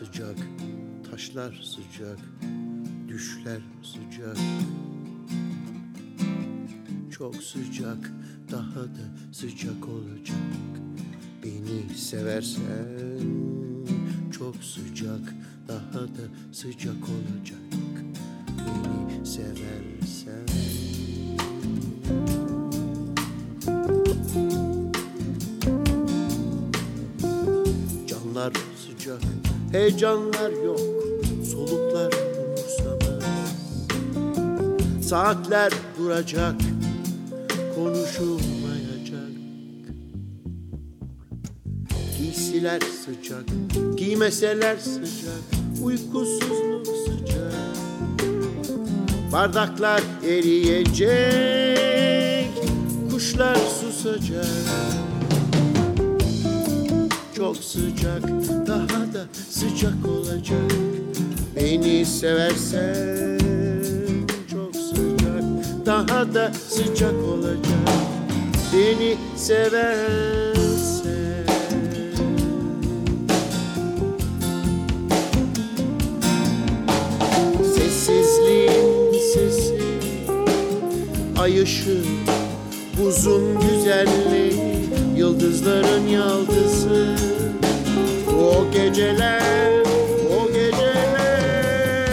sıcak, taşlar sıcak, düşler sıcak. Çok sıcak, daha da sıcak olacak. Beni seversen çok sıcak, daha da sıcak olacak. Heyecanlar yok, soluklar umursamaz. Saatler duracak, konuşulmayacak. Giysiler sıcak, giymeseler sıcak, uykusuzluk sıcak. Bardaklar eriyecek, kuşlar susacak çok sıcak Daha da sıcak olacak. Beni seversen çok sıcak Daha da sıcak olacak. Beni seversen. Sessizliğin sesi Ay ışığı Buzun güzelliği Yıldızların yaldızı O geceler O geceler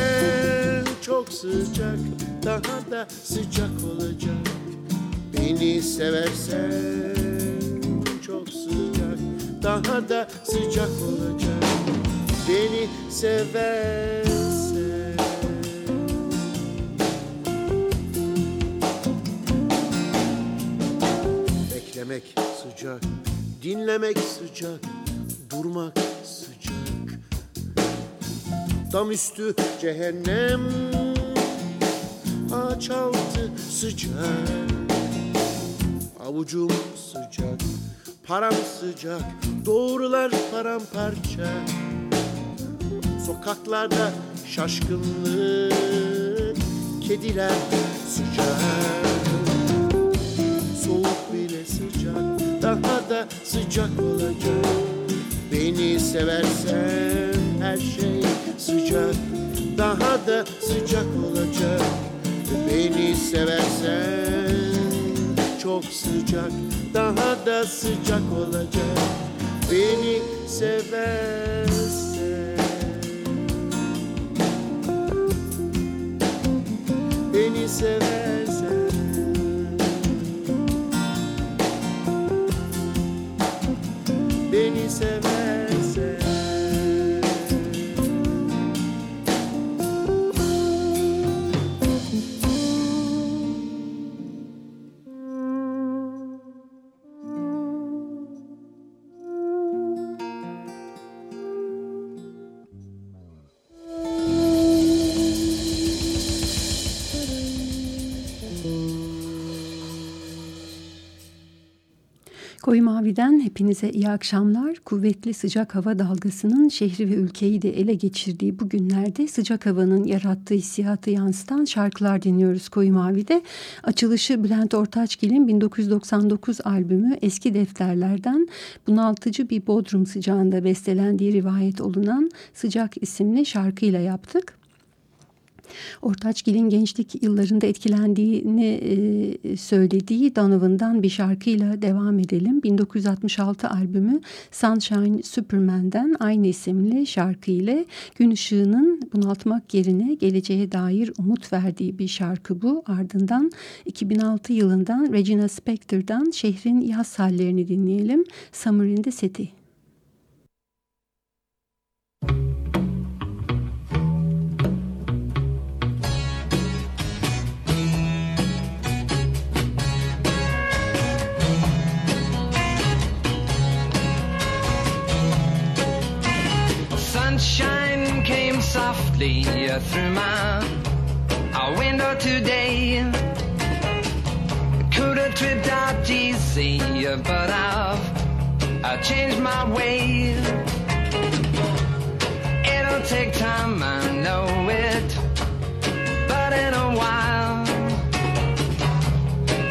Çok sıcak Daha da sıcak olacak. Beni seversen Çok sıcak Daha da sıcak olacak. Beni seversen. Beklemek sıcak, dinlemek sıcak, durmak sıcak. Dam üstü cehennem, ağaç altı sıcak. Avucum sıcak, param sıcak, doğrular paramparça. Sokaklarda şaşkınlık, kediler sıcak bile sıcak Daha da sıcak olacak. Beni seversen her şey sıcak Daha da sıcak olacak. Beni seversen çok sıcak Daha da sıcak olacak. Beni seversen. Beni seversen beni Mavi'den hepinize iyi akşamlar. Kuvvetli sıcak hava dalgasının şehri ve ülkeyi de ele geçirdiği bu günlerde sıcak havanın yarattığı hissiyatı yansıtan şarkılar dinliyoruz Koyu Mavi'de. Açılışı Bülent Ortaçgil'in 1999 albümü Eski Defterlerden bunaltıcı bir Bodrum sıcağında bestelendiği rivayet olunan Sıcak isimli şarkıyla yaptık. Ortaçgil'in gençlik yıllarında etkilendiğini e, söylediği Donovan'dan bir şarkıyla devam edelim. 1966 albümü Sunshine Superman'den aynı isimli şarkı ile gün ışığının bunaltmak yerine geleceğe dair umut verdiği bir şarkı bu. Ardından 2006 yılından Regina Spektor'dan şehrin yaz hallerini dinleyelim. Summer in the City. Thank you. sunshine came softly through my our window today. Could have tripped out GC, but I've I changed my way. It'll take time, I know it, but in a while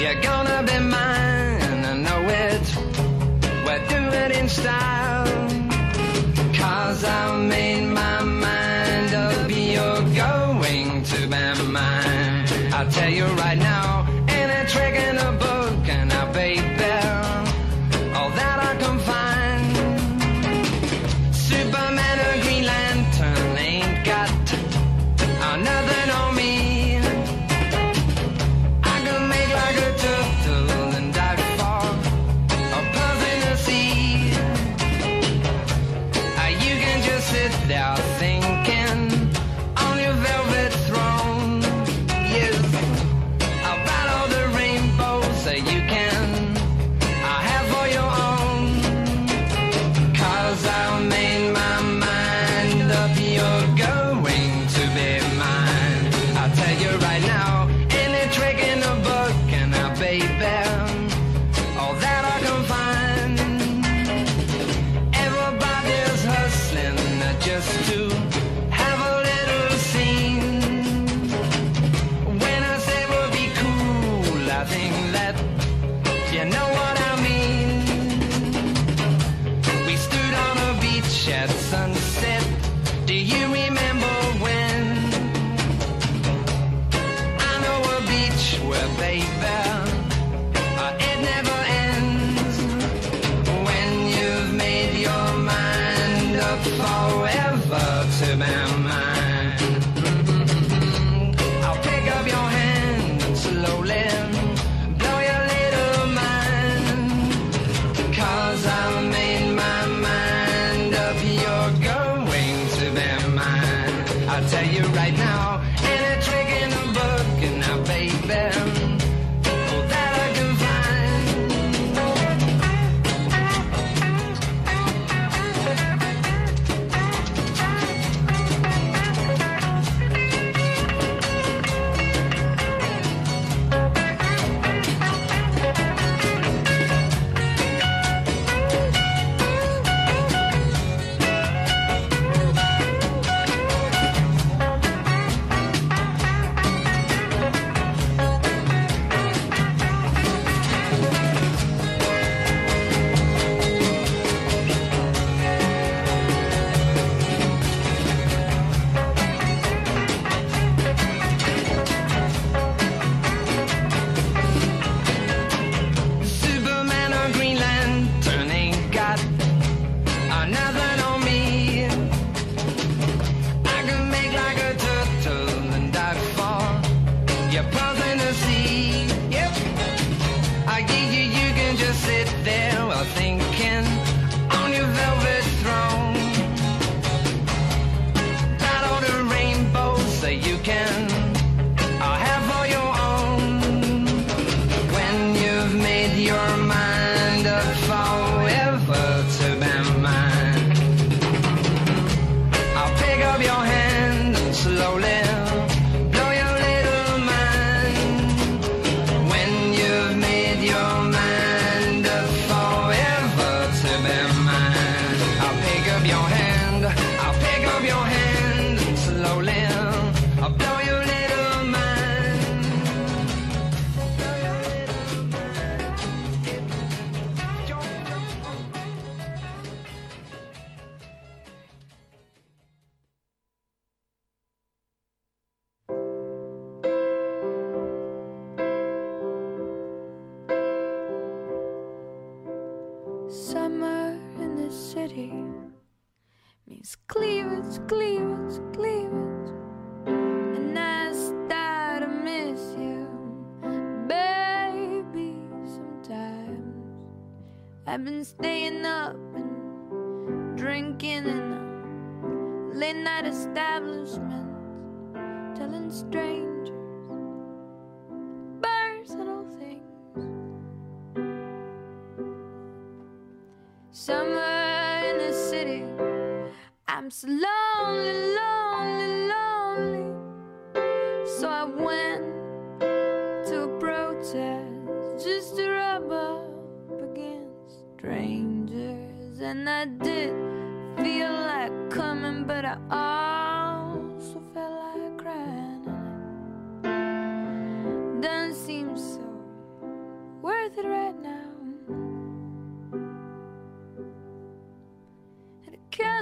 you're gonna be mine. I know it. We're doing it in style. I'll tell you right now, ain't a trick chest.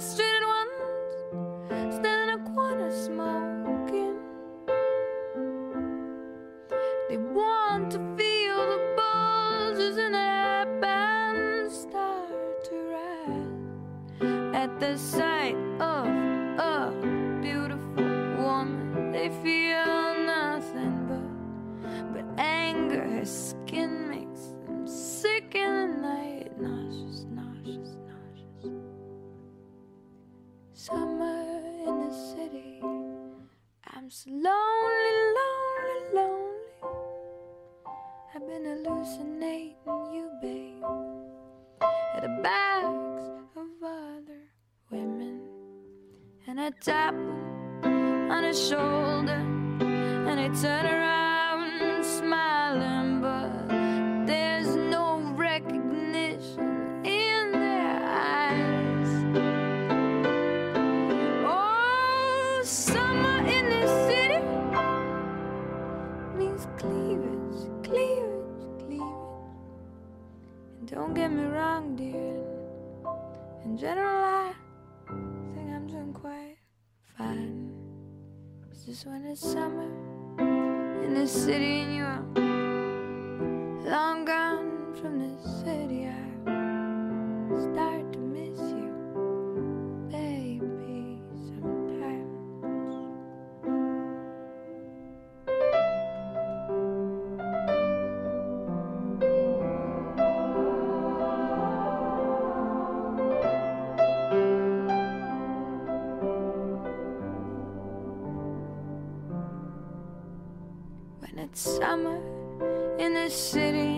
trusted summer in the city.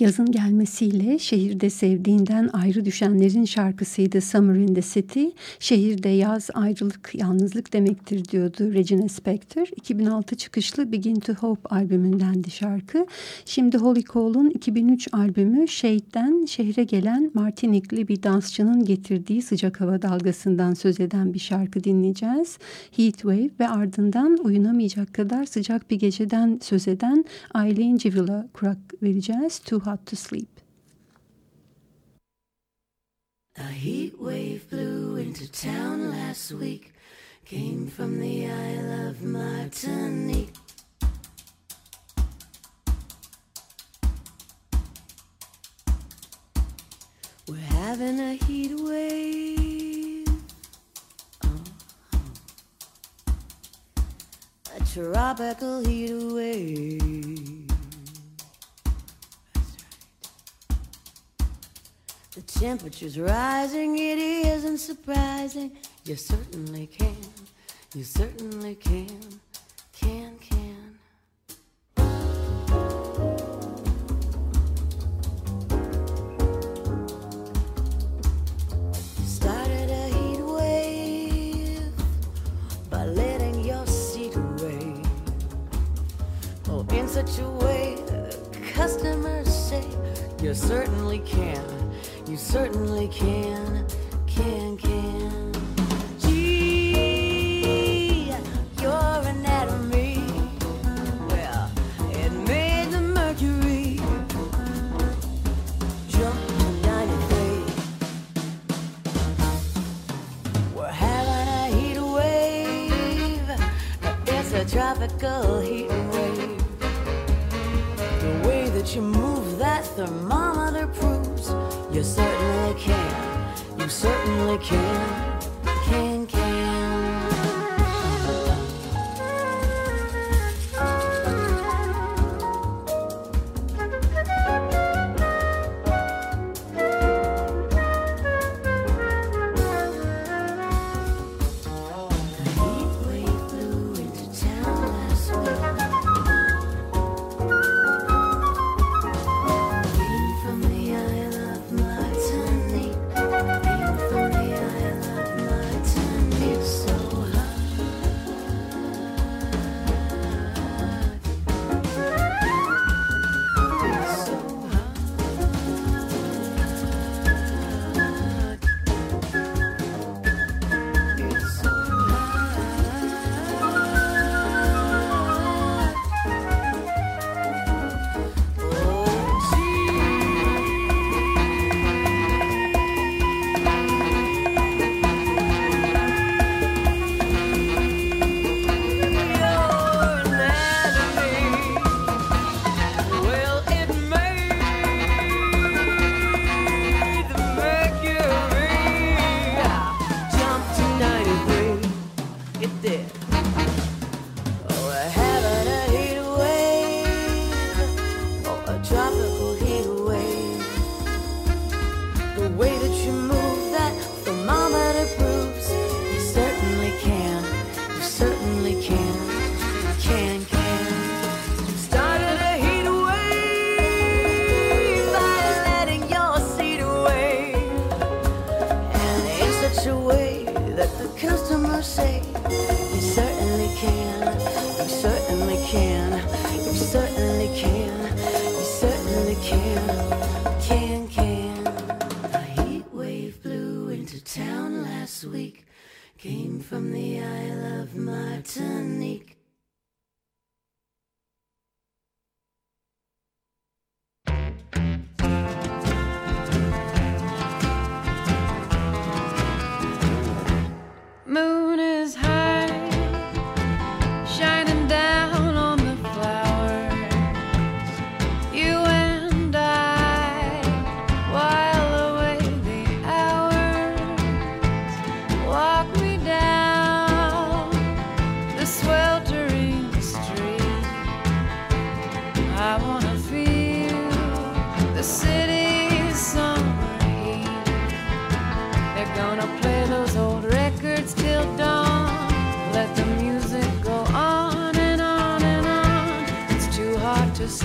Yazın gelmesiyle şehirde sevdiğinden ayrı düşenlerin şarkısıydı Summer in the City. Şehirde yaz ayrılık, yalnızlık demektir diyordu Regina Spektor. 2006 çıkışlı Begin to Hope albümündendi şarkı. Şimdi Holly Cole'un 2003 albümü Shade'den şehre gelen Martinikli bir dansçının getirdiği sıcak hava dalgasından söz eden bir şarkı dinleyeceğiz. Heatwave ve ardından uyunamayacak kadar sıcak bir geceden söz eden Aileen Civil'a kurak vereceğiz. Too how to sleep. A heat wave blew into town last week, came from the Isle of Martinique. We're having a heat wave. Uh-huh. A tropical heat wave. temperature's rising, it isn't surprising. You certainly can, you certainly can. Is high,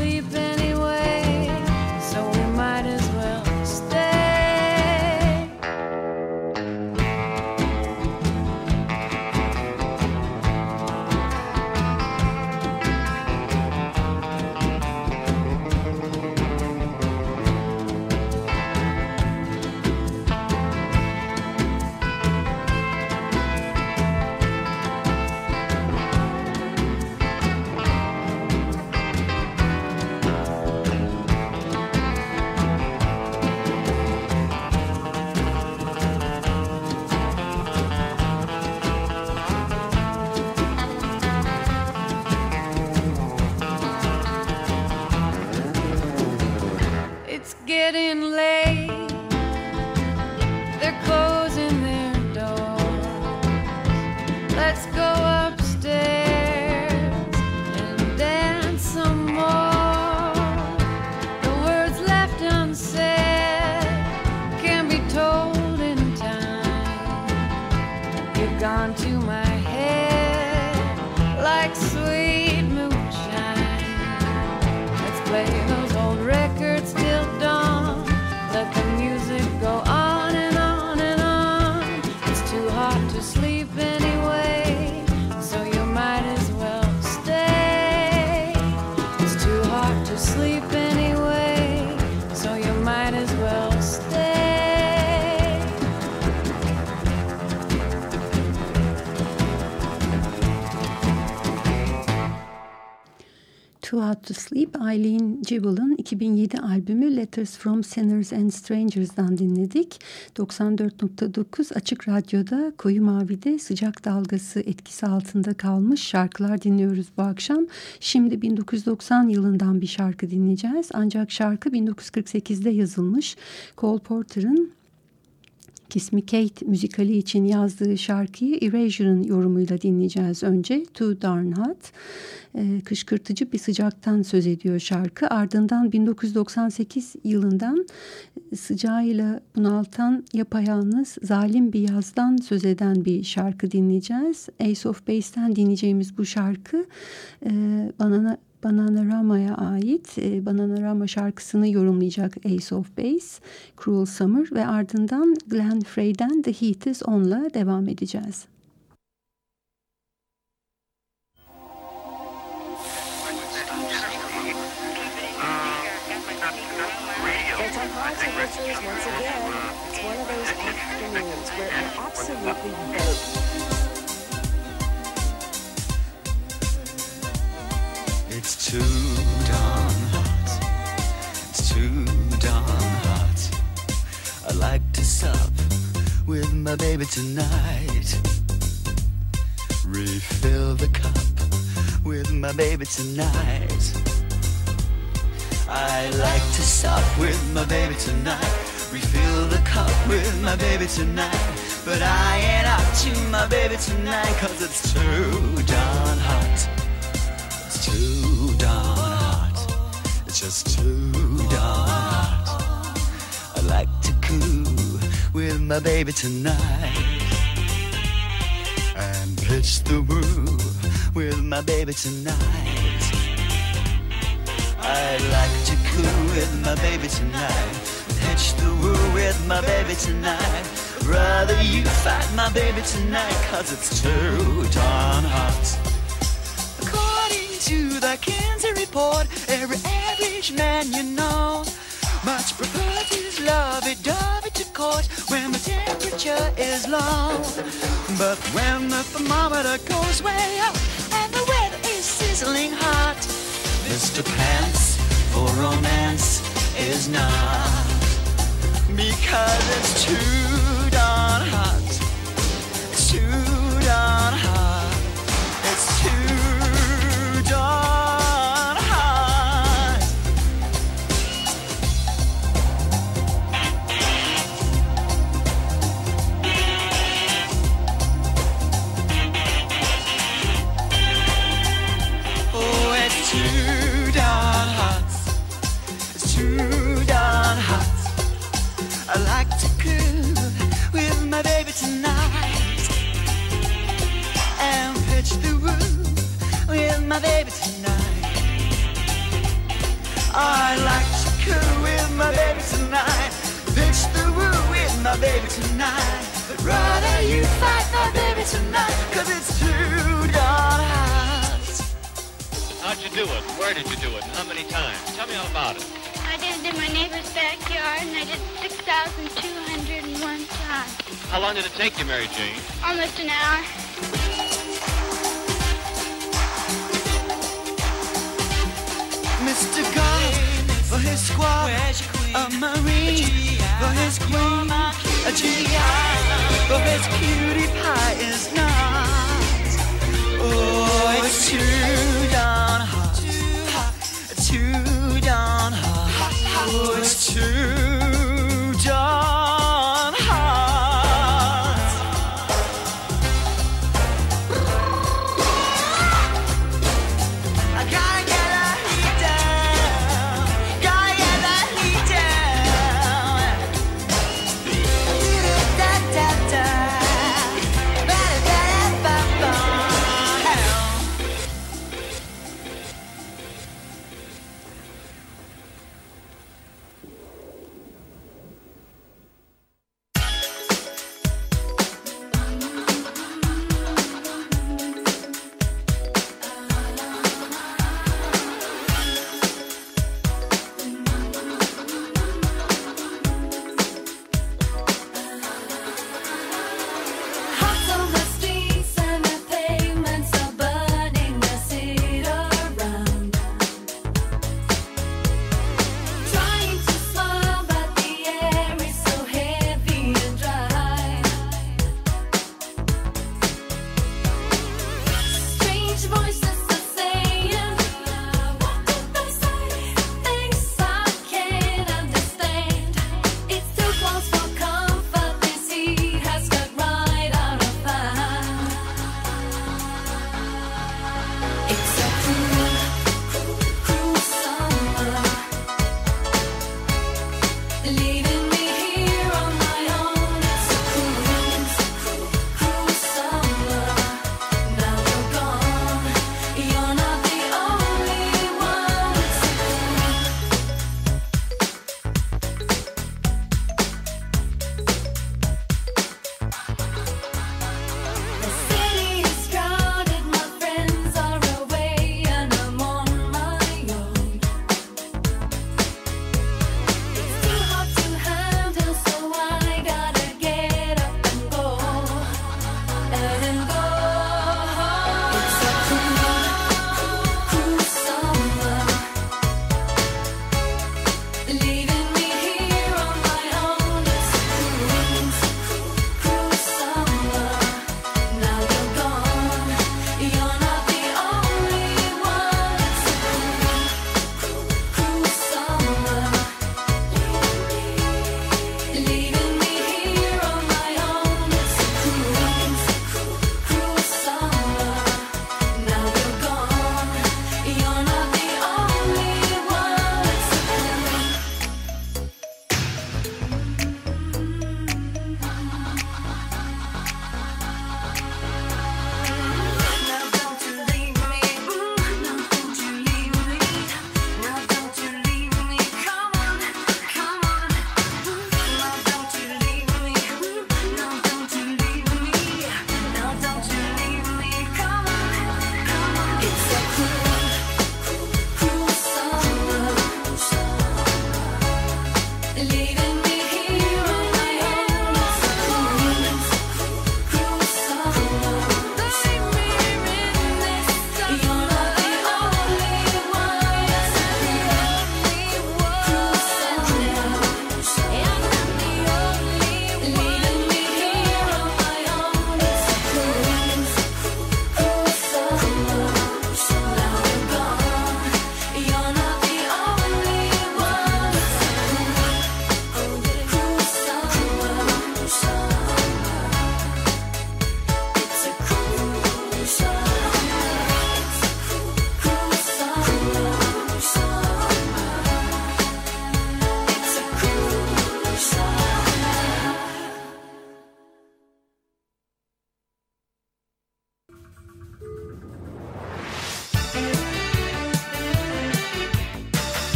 sleep next How to Sleep, Eileen Jewell'ın 2007 albümü Letters from Sinners and Strangers'dan dinledik. 94.9 Açık Radyo'da Koyu Mavi'de sıcak dalgası etkisi altında kalmış şarkılar dinliyoruz bu akşam. Şimdi 1990 yılından bir şarkı dinleyeceğiz. Ancak şarkı 1948'de yazılmış. Cole Porter'ın Kiss Me Kate müzikali için yazdığı şarkıyı Erasure'ın yorumuyla dinleyeceğiz önce. Too Darn Hot. Ee, kışkırtıcı bir sıcaktan söz ediyor şarkı. Ardından 1998 yılından sıcağıyla bunaltan yapayalnız zalim bir yazdan söz eden bir şarkı dinleyeceğiz. Ace of Base'ten dinleyeceğimiz bu şarkı e, bana Bananarama'ya ait e, Bananarama şarkısını yorumlayacak Ace of Base, Cruel Summer ve ardından Glenn Frey'den The Heat Is On'la devam edeceğiz. It's too darn hot. It's too darn hot. I like to sup with my baby tonight. Refill the cup with my baby tonight. I like to sup with my baby tonight. Refill the cup with my baby tonight. But I ain't up to my baby tonight, cause it's too too darn hot. It's just too darn hot. I like to coo with my baby tonight. And pitch the woo with my baby tonight. I like to coo with my baby tonight. Pitch the woo with my baby tonight. Rather you fight my baby tonight, cause it's too darn hot. To the Kansas report, every average man you know much prefers his lovey-dovey to court when the temperature is low. But when the thermometer goes way up and the weather is sizzling hot, Mr. Pants for romance is not because it's too I like to cool with my baby tonight, pitch the woo with my baby tonight. But rather you fight my baby tonight, cause it's too darn hot. How'd you do it? Where did you do it? How many times? Tell me all about it. I did it in my neighbor's backyard, and I did 6,201 times. How long did it take you, Mary Jane? Almost an hour. Mr. God for his squad, a Marine. For his queen, a GI for his cutie pie is not. Oh, it's too darn hot, too darn hot. Oh, it's too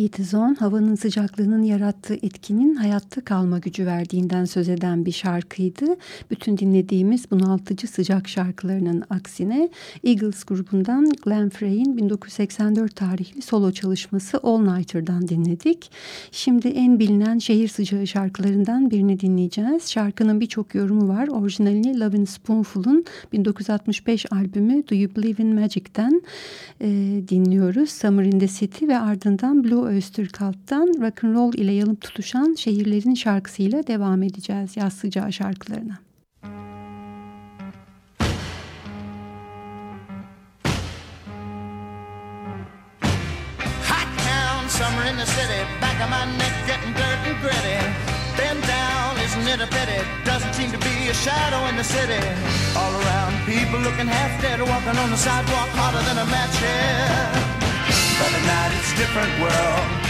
Heat havanın sıcaklığının yarattığı etkinin hayatta kalma gücü verdiğinden söz eden bir şarkıydı. Bütün dinlediğimiz bunaltıcı sıcak şarkılarının aksine Eagles grubundan Glenn Frey'in 1984 tarihli solo çalışması All Nighter'dan dinledik. Şimdi en bilinen şehir sıcağı şarkılarından birini dinleyeceğiz. Şarkının birçok yorumu var. Orijinalini Lovin' Spoonful'un 1965 albümü Do You Believe in Magic'ten e, dinliyoruz. Summer in the City ve ardından Blue Oystercult'tan rock'n'roll ile tutuşan şehirlerin şarkısıyla devam edeceğiz yaz sıcağı şarkılarına. A pity? Doesn't seem to be a shadow in the city. All around, people looking half dead, walking on the sidewalk hotter than a match here. But at night it's a different world.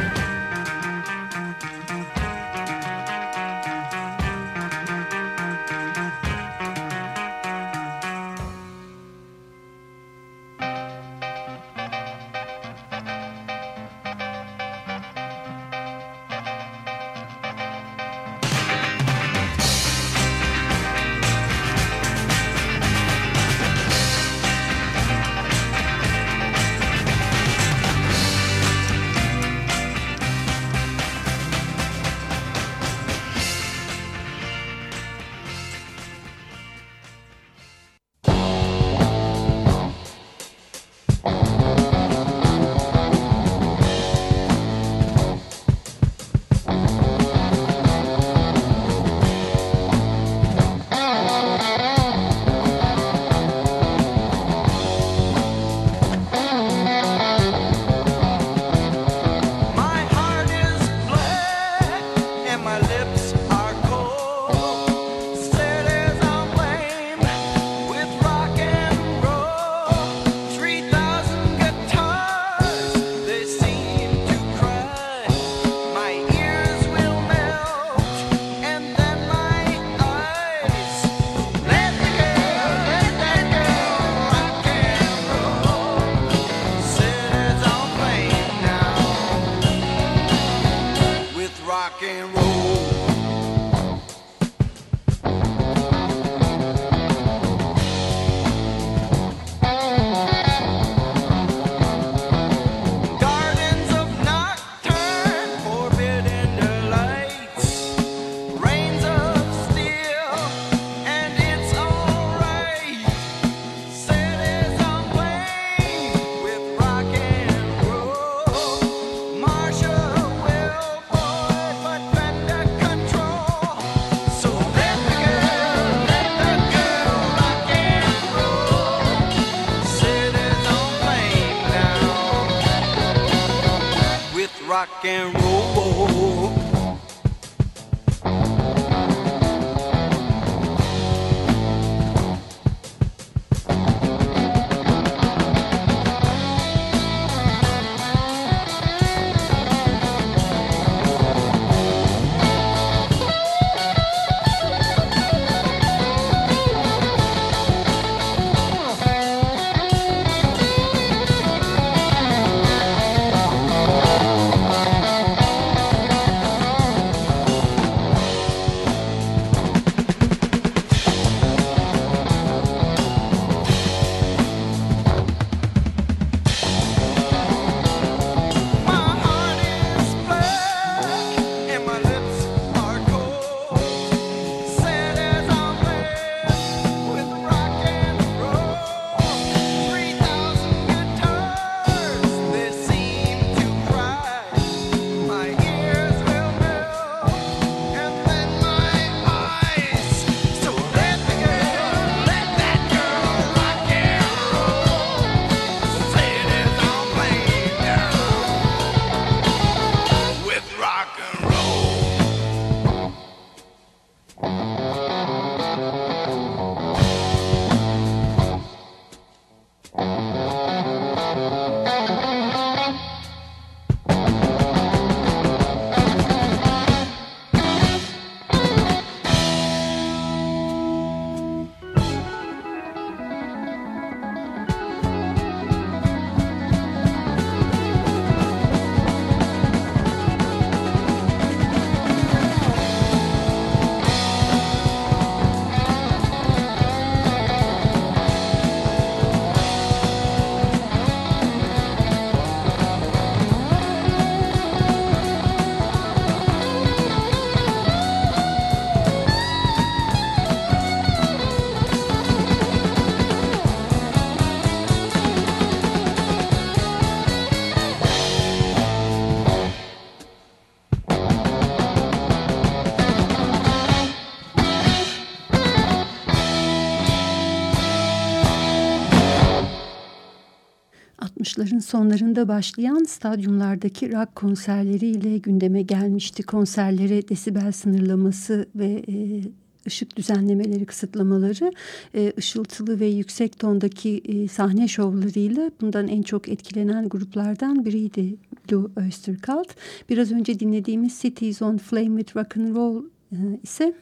Sonlarında başlayan stadyumlardaki rock konserleriyle gündeme gelmişti. Konserlere desibel sınırlaması ve e, ışık düzenlemeleri, kısıtlamaları, e, ışıltılı ve yüksek tondaki e, sahne şovlarıyla bundan en çok etkilenen gruplardan biriydi Blue Oyster Cult. Biraz önce dinlediğimiz Cities on Flame with Rock and Roll e, ise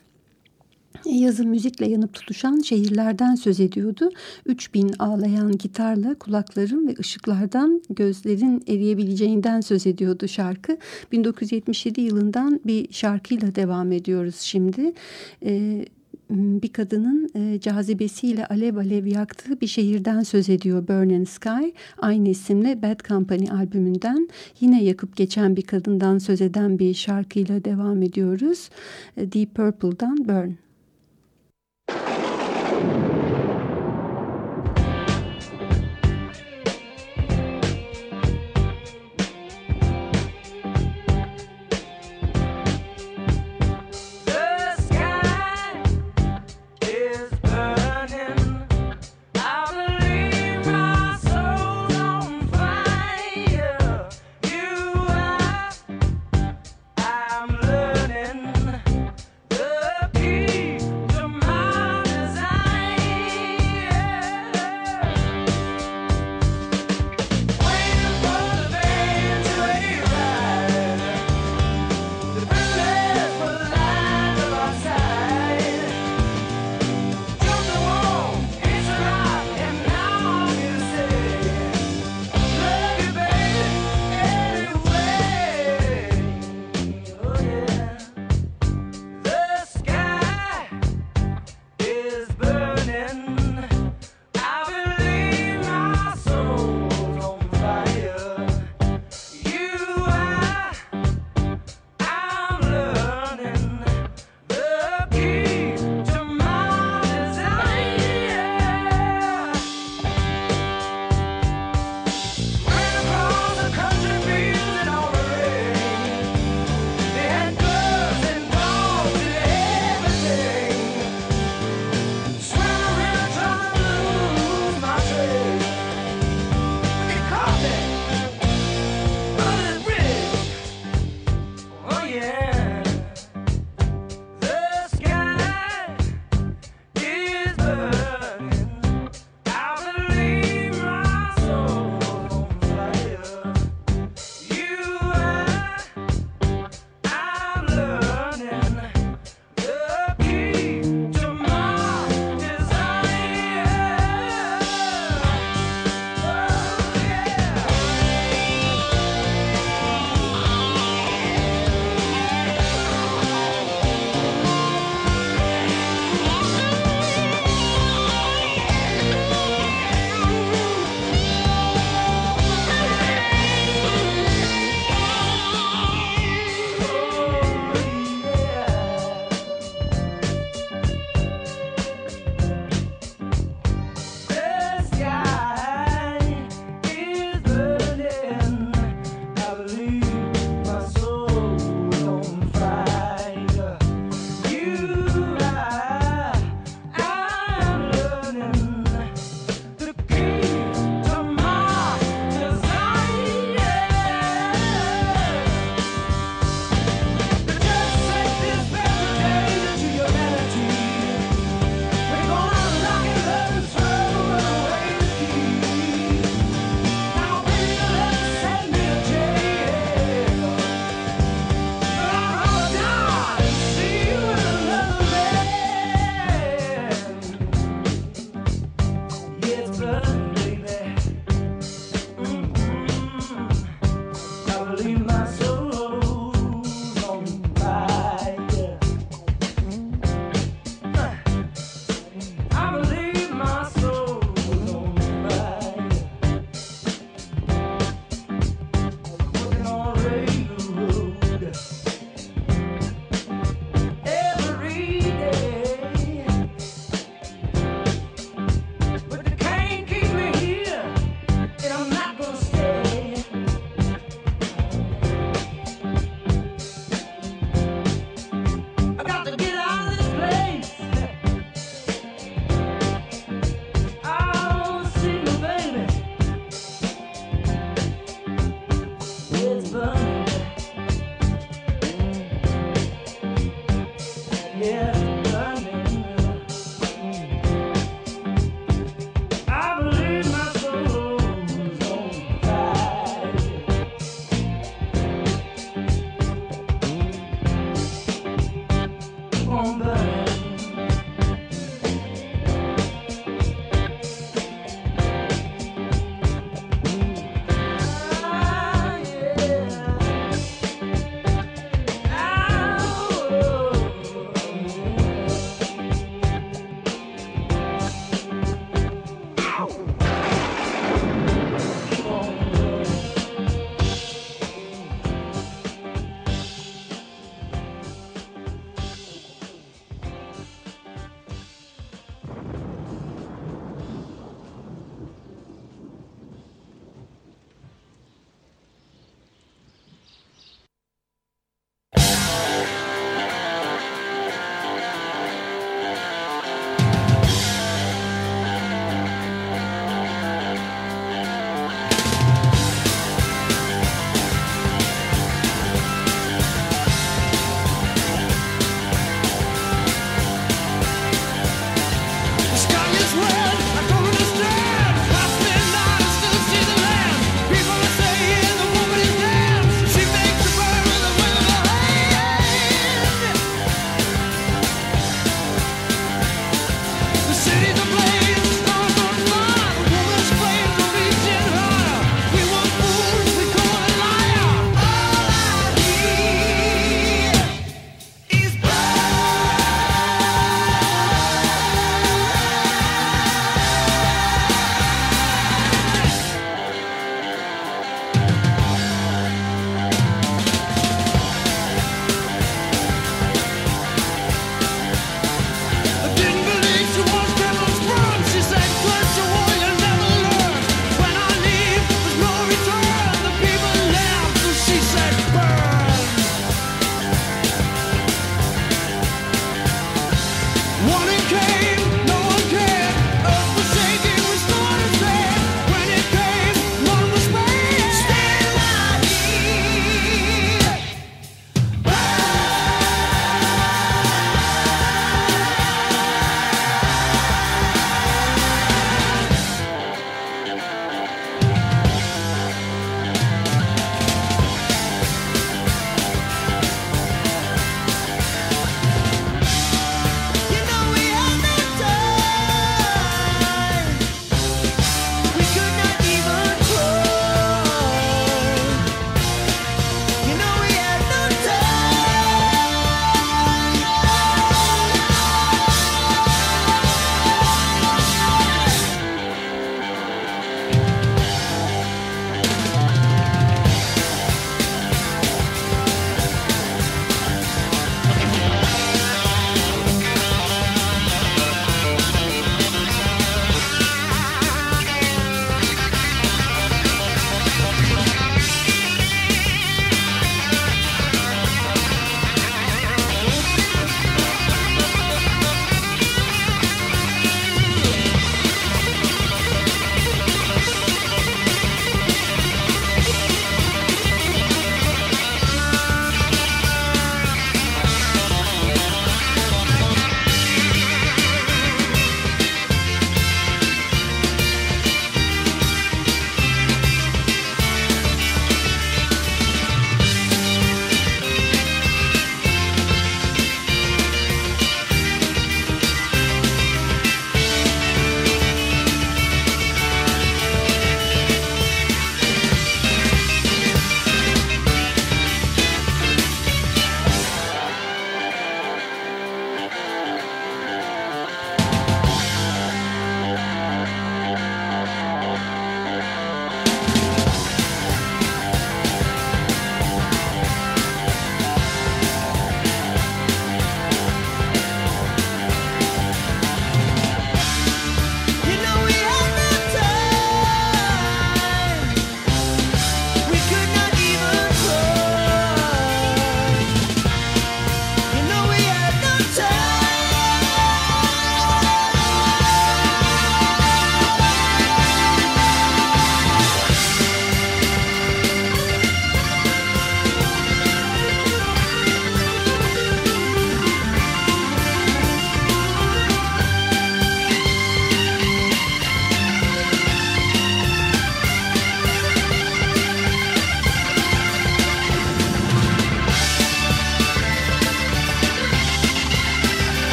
yazın müzikle yanıp tutuşan şehirlerden söz ediyordu. 3000 ağlayan gitarla kulakların ve ışıklardan gözlerin eriyebileceğinden söz ediyordu şarkı. 1977 yılından bir şarkıyla devam ediyoruz şimdi. Ee, bir kadının e, cazibesiyle alev alev yaktığı bir şehirden söz ediyor Burn and Sky. Aynı isimle Bad Company albümünden yine yakıp geçen bir kadından söz eden bir şarkıyla devam ediyoruz. E, Deep Purple'dan Burn. Thank you.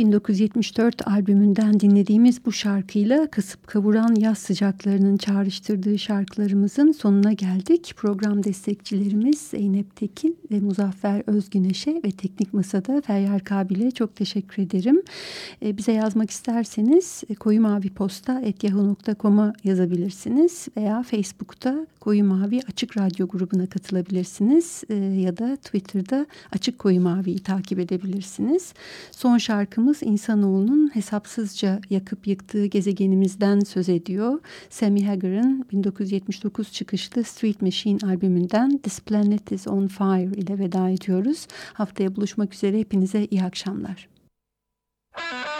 1974 albümünden dinlediğimiz bu şarkıyla kasıp kavuran yaz sıcaklarının çağrıştırdığı şarkılarımızın sonuna geldik. Program destekçilerimiz Zeynep Tekin ve Muzaffer Özgüneş'e ve Teknik Masa'da Feryal Kabil'e çok teşekkür ederim. Ee, bize yazmak isterseniz e, koyu mavi posta yahoo.com'a yazabilirsiniz veya Facebook'ta Koyu Mavi Açık Radyo grubuna katılabilirsiniz e, ya da Twitter'da Açık Koyu Mavi'yi takip edebilirsiniz. Son şarkımız insanoğlunun hesapsızca yakıp yıktığı gezegenimizden söz ediyor. Sammy Hagar'ın 1979 çıkışlı Street Machine albümünden This Planet is on Fire ile veda ediyoruz. Haftaya buluşmak üzere hepinize iyi akşamlar. Cancer